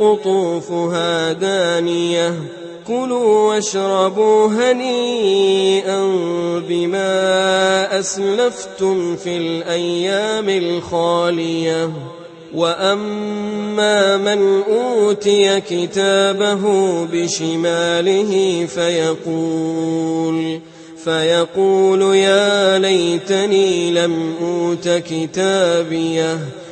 قطوفها دانية. كلوا واشربوا هنيئا بما أسلفتم في الأيام الخالية. وأما من أوتي كتابه بشماله فيقول فيقول يا ليتني لم أوت كتابيه.